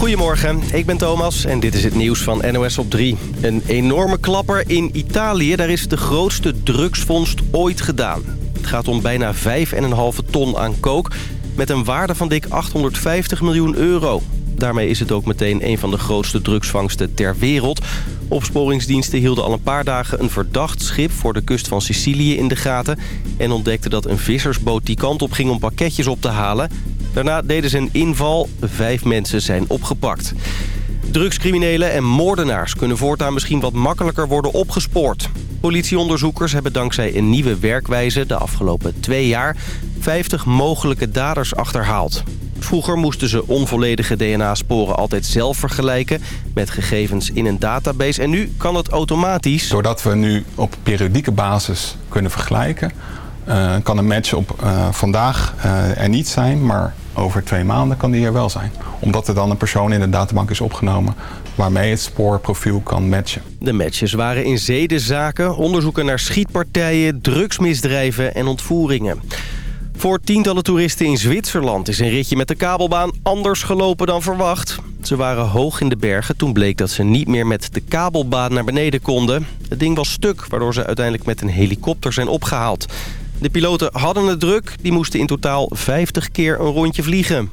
Goedemorgen, ik ben Thomas en dit is het nieuws van NOS op 3. Een enorme klapper in Italië, daar is de grootste drugsvondst ooit gedaan. Het gaat om bijna 5,5 ton aan kook met een waarde van dik 850 miljoen euro. Daarmee is het ook meteen een van de grootste drugsvangsten ter wereld. Opsporingsdiensten hielden al een paar dagen een verdacht schip voor de kust van Sicilië in de gaten... en ontdekten dat een vissersboot die kant op ging om pakketjes op te halen. Daarna deden ze een inval. Vijf mensen zijn opgepakt. Drugscriminelen en moordenaars kunnen voortaan misschien wat makkelijker worden opgespoord. Politieonderzoekers hebben dankzij een nieuwe werkwijze de afgelopen twee jaar 50 mogelijke daders achterhaald. Vroeger moesten ze onvolledige DNA-sporen altijd zelf vergelijken... met gegevens in een database. En nu kan het automatisch. Doordat we nu op periodieke basis kunnen vergelijken... Uh, kan een match op uh, vandaag uh, er niet zijn, maar over twee maanden kan die er wel zijn. Omdat er dan een persoon in de databank is opgenomen waarmee het spoorprofiel kan matchen. De matches waren in zedenzaken, onderzoeken naar schietpartijen, drugsmisdrijven en ontvoeringen. Voor tientallen toeristen in Zwitserland is een ritje met de kabelbaan anders gelopen dan verwacht. Ze waren hoog in de bergen toen bleek dat ze niet meer met de kabelbaan naar beneden konden. Het ding was stuk, waardoor ze uiteindelijk met een helikopter zijn opgehaald. De piloten hadden het druk, die moesten in totaal 50 keer een rondje vliegen.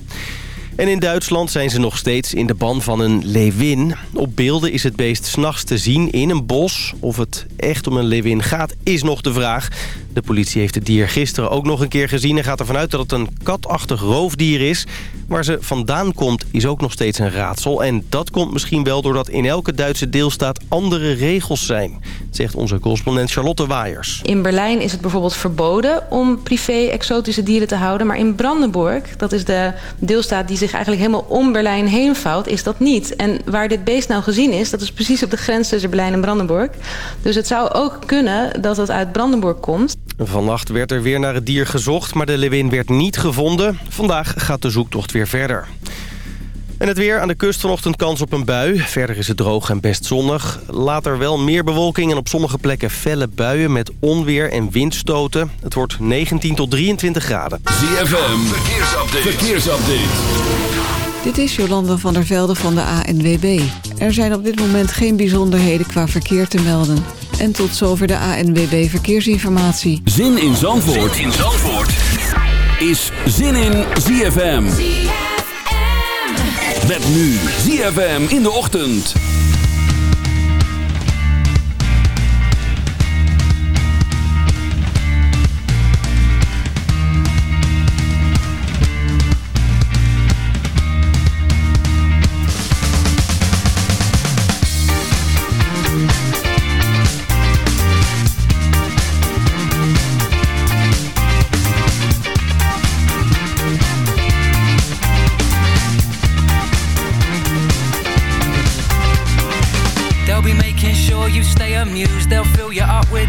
En in Duitsland zijn ze nog steeds in de ban van een leeuwin. Op beelden is het beest s'nachts te zien in een bos. Of het echt om een leeuwin gaat, is nog de vraag. De politie heeft het dier gisteren ook nog een keer gezien... en gaat ervan uit dat het een katachtig roofdier is. Waar ze vandaan komt is ook nog steeds een raadsel. En dat komt misschien wel doordat in elke Duitse deelstaat andere regels zijn. Zegt onze correspondent Charlotte Waaiers. In Berlijn is het bijvoorbeeld verboden om privé-exotische dieren te houden. Maar in Brandenburg, dat is de deelstaat die zich eigenlijk helemaal om Berlijn heen vouwt... is dat niet. En waar dit beest nou gezien is, dat is precies op de grens tussen Berlijn en Brandenburg. Dus het zou ook kunnen dat het uit Brandenburg komt. Vannacht werd er weer naar het dier gezocht, maar de lewin werd niet gevonden. Vandaag gaat de zoektocht weer verder. En het weer aan de kust vanochtend kans op een bui. Verder is het droog en best zonnig. Later wel meer bewolking en op sommige plekken felle buien... met onweer en windstoten. Het wordt 19 tot 23 graden. ZFM, verkeersupdate. verkeersupdate. Dit is Jolanda van der Velde van de ANWB. Er zijn op dit moment geen bijzonderheden qua verkeer te melden. En tot zover de ANWB Verkeersinformatie. Zin in Zandvoort, zin in Zandvoort. is Zin in ZFM. ZFM. Met nu ZFM in de ochtend.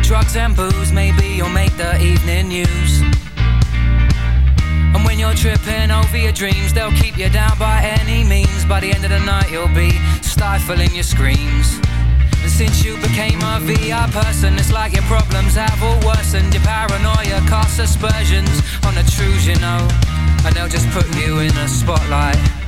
Drugs and booze, maybe you'll make the evening news. And when you're tripping over your dreams, they'll keep you down by any means. By the end of the night, you'll be stifling your screams. And since you became a VI person, it's like your problems have all worsened. Your paranoia casts aspersions on the truths you know. And they'll just put you in a spotlight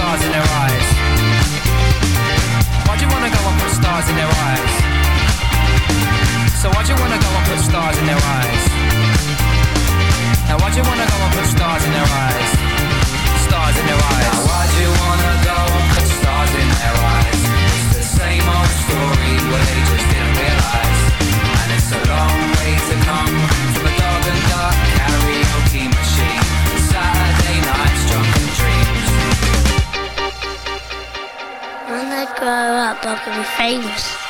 stars in their eyes? Why'd you wanna go and put stars in their eyes? So why'd you wanna go and put stars in their eyes? Now why'd you wanna go and put stars in their eyes? Stars in their eyes. Now why'd you wanna go and put stars in their eyes? It's the same old story where they just didn't realize, and it's a long way to come not gonna be famous.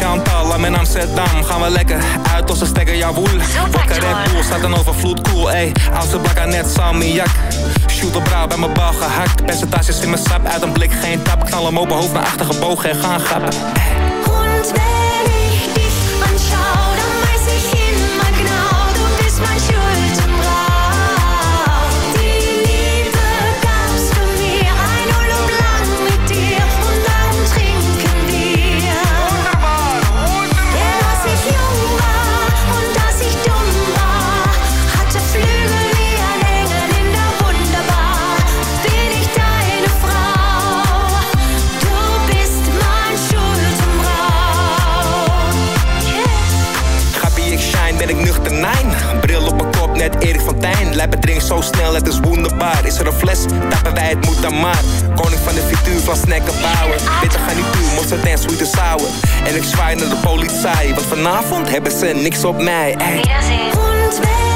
Chantal, I'm in Amsterdam. Gaan we lekker uit als ze stekken jouw woel. Wakker Red Bull, staat dan overvloed, cool, ey. Oudste bakker net salmiak. Shoot op brouw, bij mijn bal gehakt. Percentages in mijn sap, uit een blik geen tap. Knal hem open, hoofd naar achter gebogen en gaan grappen. Van snacken bouwen. Bitter gaan niet toe, mosterd en sweet en sour. En ik zwaai naar de politie, want vanavond hebben ze niks op mij. Ey.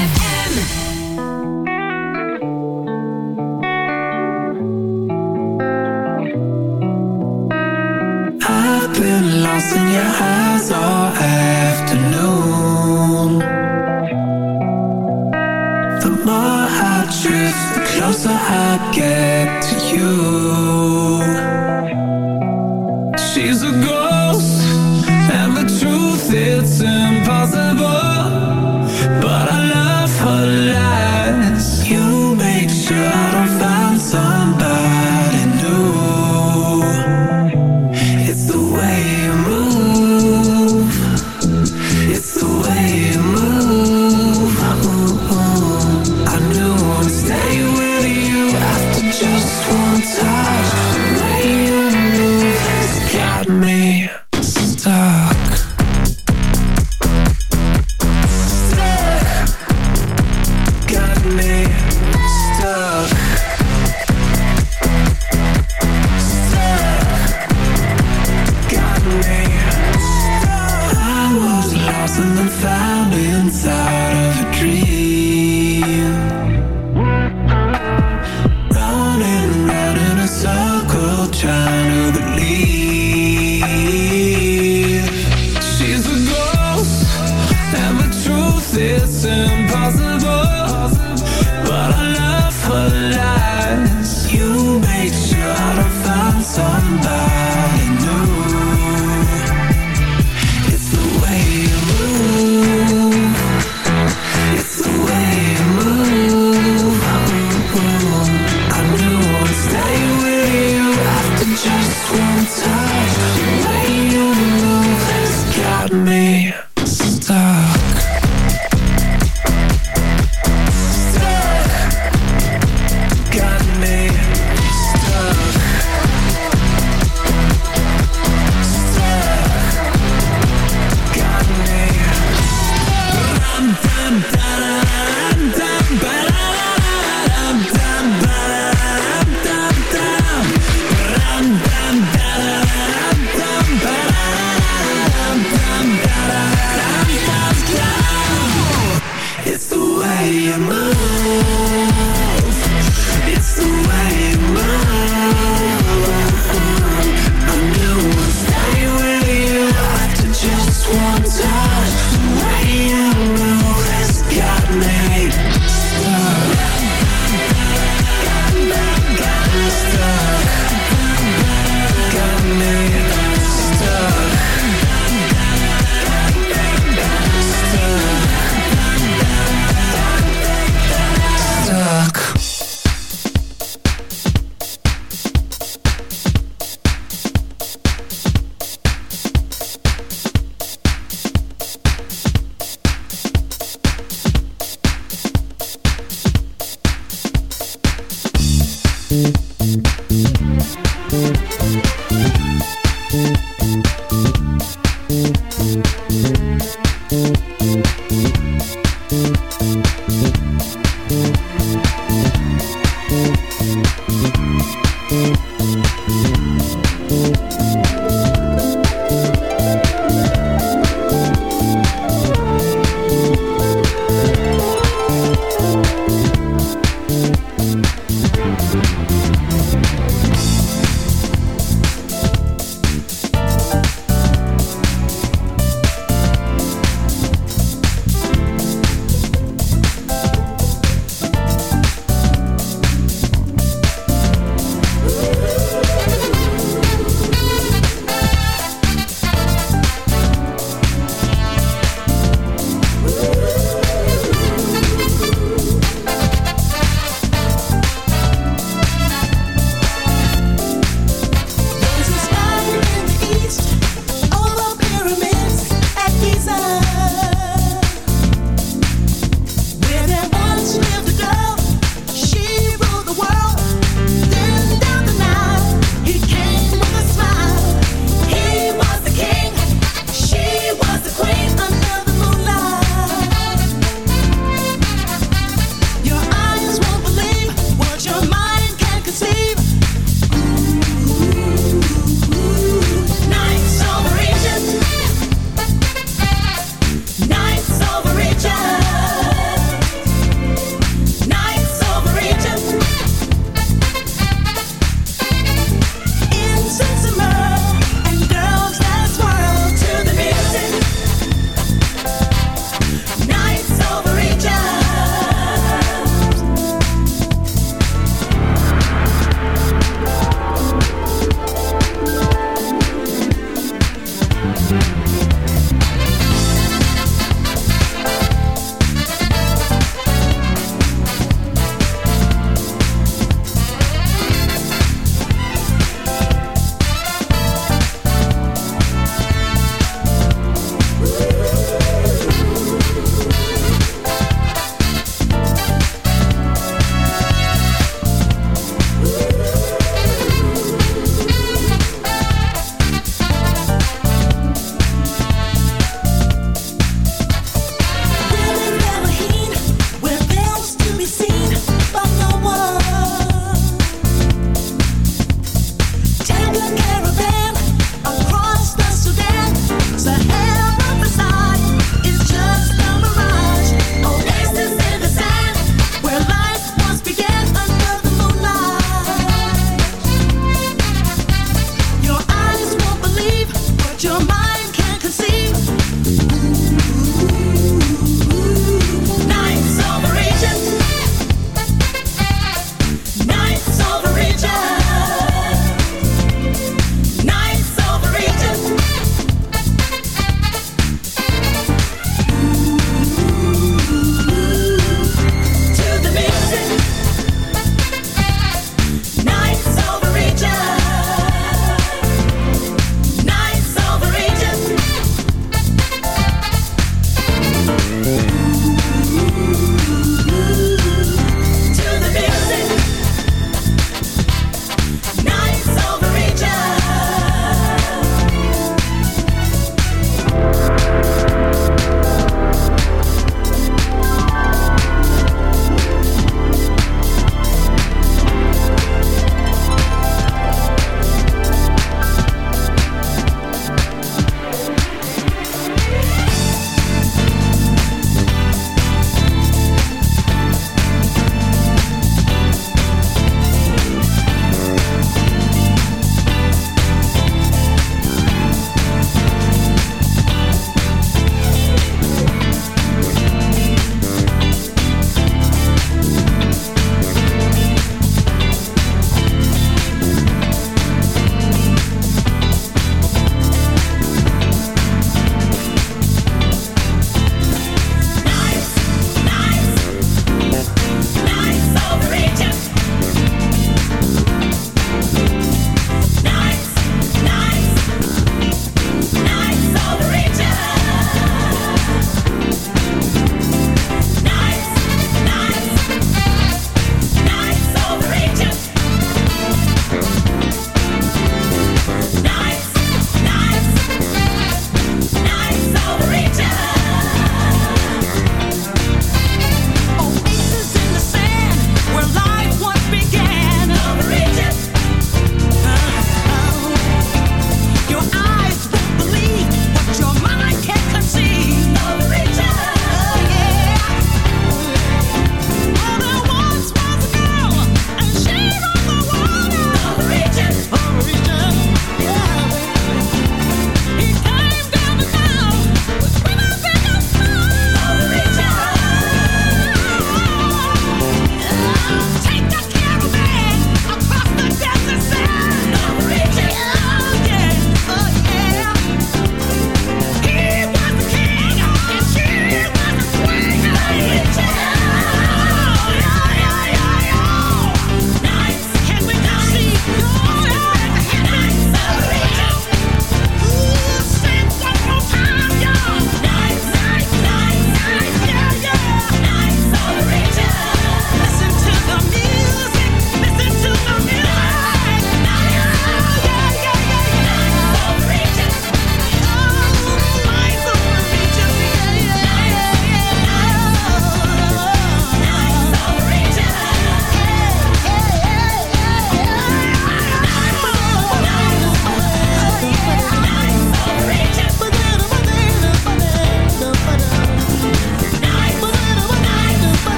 through.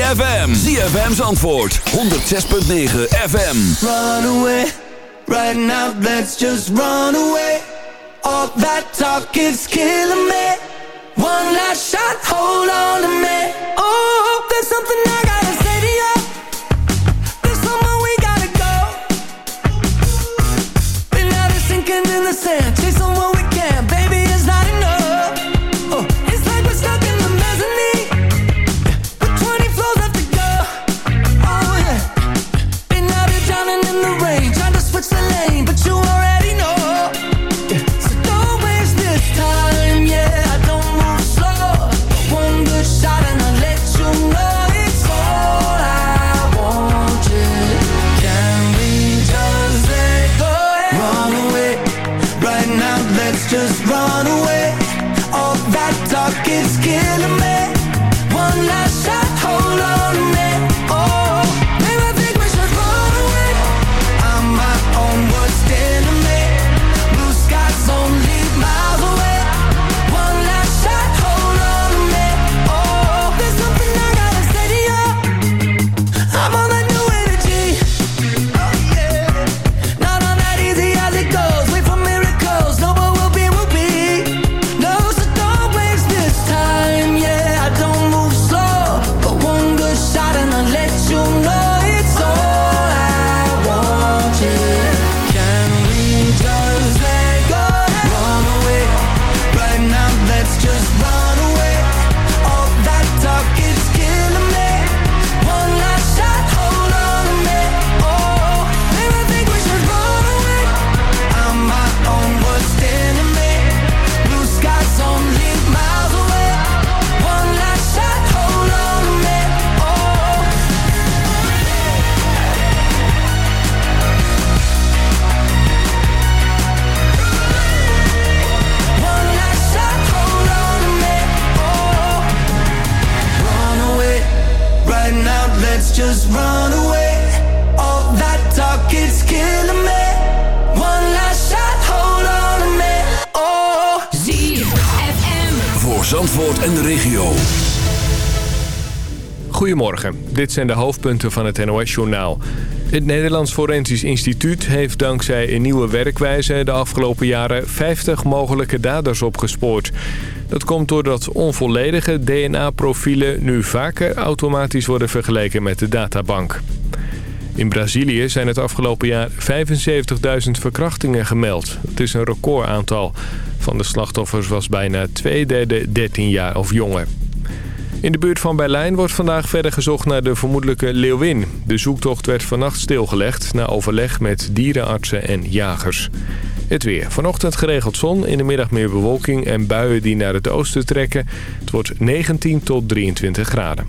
ZFM. ZFM's antwoord. 106.9 FM. Run away. Right now, let's just run away. All that talk is killing me. One last shot, hold on a minute. Oh, there's something I gotta say to you. There's somewhere we gotta go. We're not sinking in the sand. Dit zijn de hoofdpunten van het NOS-journaal. Het Nederlands Forensisch Instituut heeft dankzij een nieuwe werkwijze... de afgelopen jaren 50 mogelijke daders opgespoord. Dat komt doordat onvolledige DNA-profielen... nu vaker automatisch worden vergeleken met de databank. In Brazilië zijn het afgelopen jaar 75.000 verkrachtingen gemeld. Het is een recordaantal. Van de slachtoffers was bijna twee derde 13 jaar of jonger. In de buurt van Berlijn wordt vandaag verder gezocht naar de vermoedelijke leeuwin. De zoektocht werd vannacht stilgelegd na overleg met dierenartsen en jagers. Het weer. Vanochtend geregeld zon, in de middag meer bewolking en buien die naar het oosten trekken. Het wordt 19 tot 23 graden.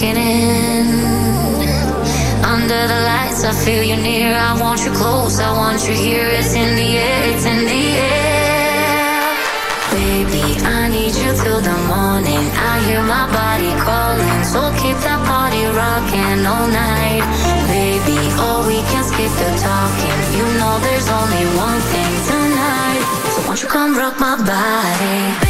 kicking in. Under the lights, I feel you near. I want you close, I want you here. It's in the air, it's in the air. Baby, I need you till the morning. I hear my body calling, so keep that body rocking all night. Baby, oh, we can skip the talking. You know there's only one thing tonight. So won't you come rock my body?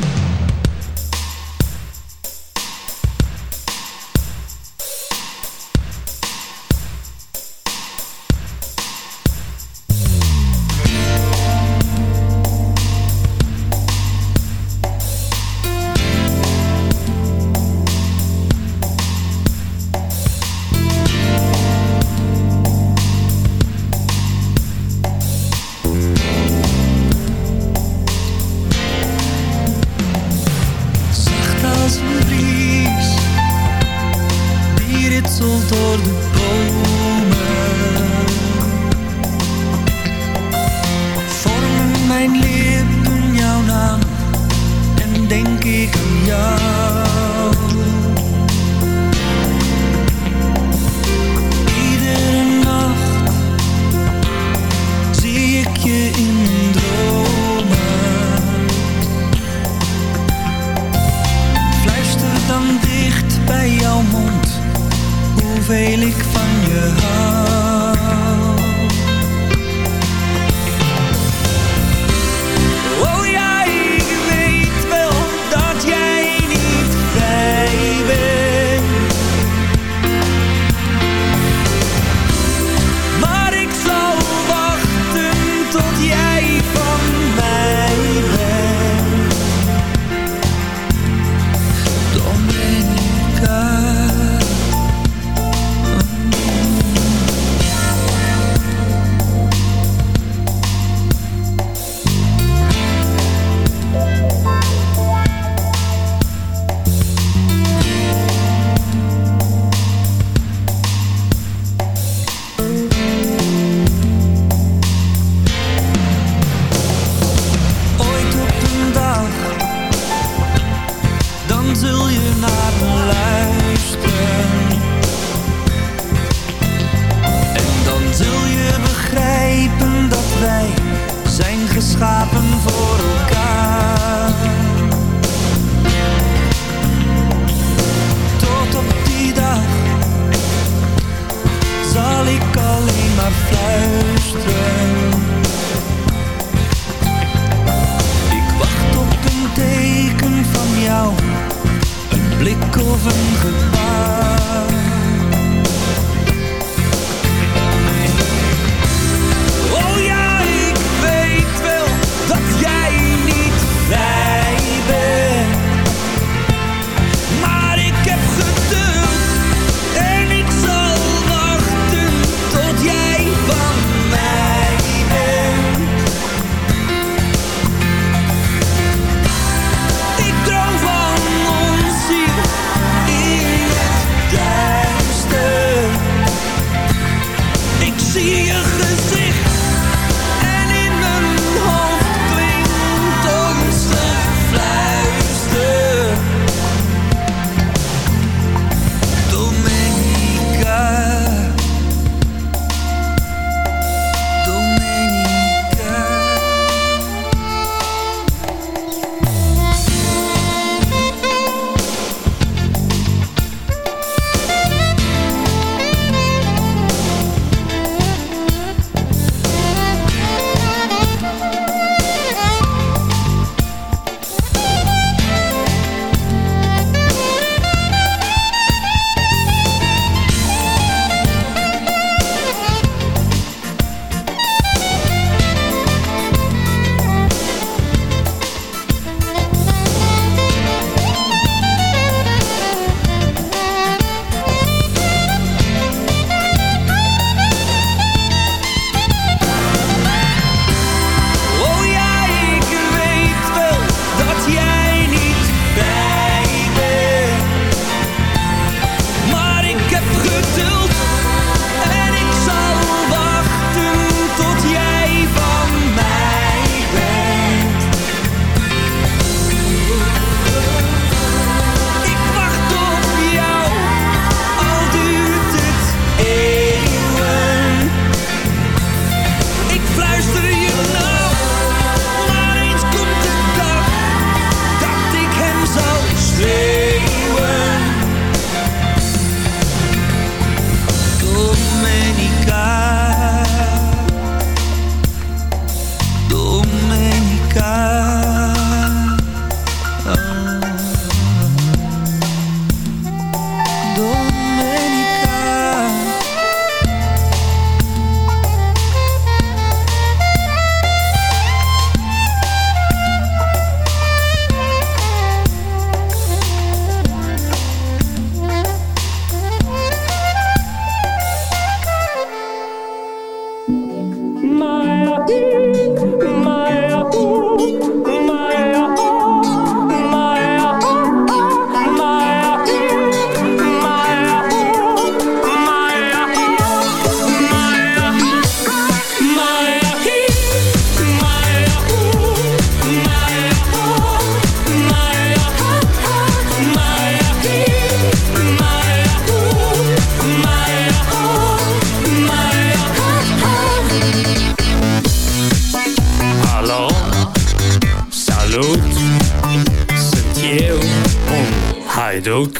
Haiduc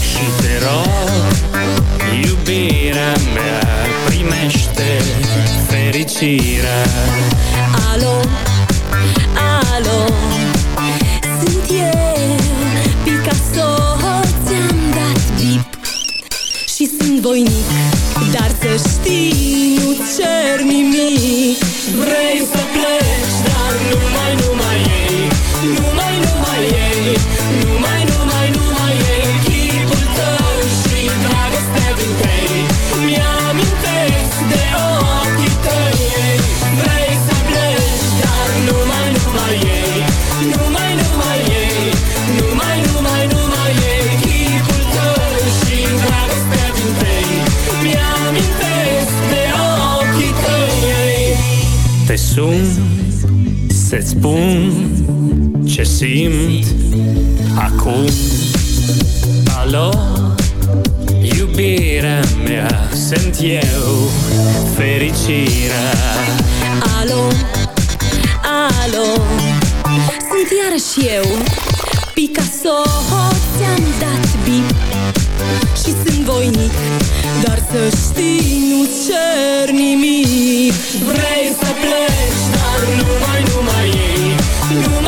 și te rog Iubirea mea primește fericirea. Alo, alo Sunt eu, Picasso Ți-am dat bip. Și sunt voinic Dar să știi, nu cer nimic. Vrei să pleci, dar numai, numai ei Numai, numai ei Sun să-ți spun ce simt acum Alo, iubirea mea, sunt eu, fericirea Alo, alo Sunt iarăși eu Picasso Ți-am dat Și sunt voinic Dar să știi, nu cer nimic. Vrei să pleci, dar numai, numai ei Numai, numai